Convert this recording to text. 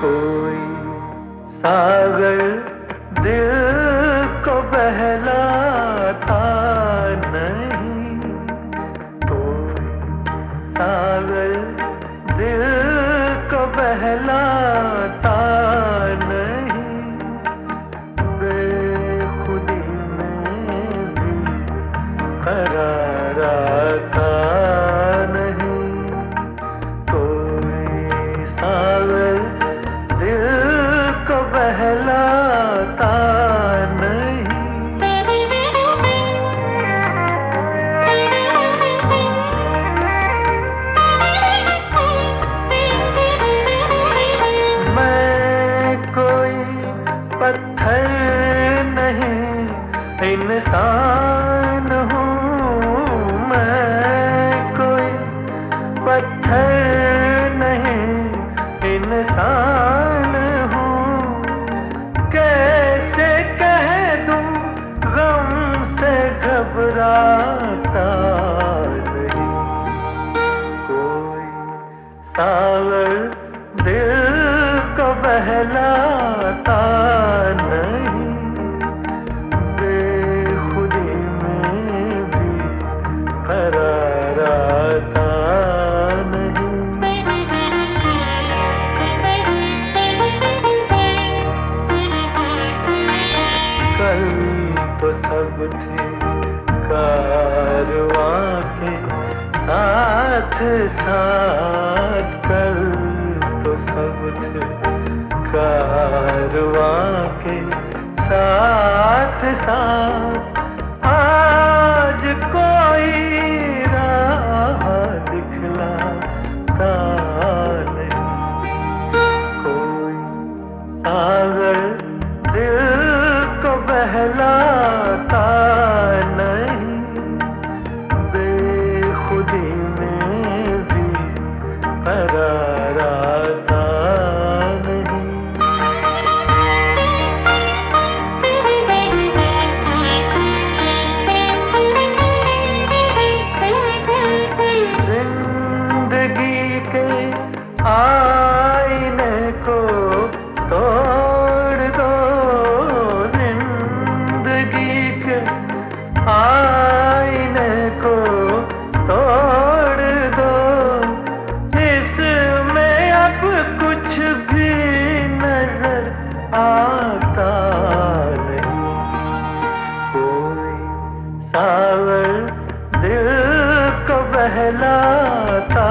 कोई सागर दिल को बहलाता नहीं। कोई सागर दिल को बहला कैसे कह दूँ गम से कोई सावर दिल को बहलाता कल तो सब थे कारवा के साथ तो सब थे कारवा के साथ साथ कोई राह कोई सागर आईने को तोड़ दो। इसमें अब कुछ भी नज़र आता नहीं। कोई सावर दिल को बहलाता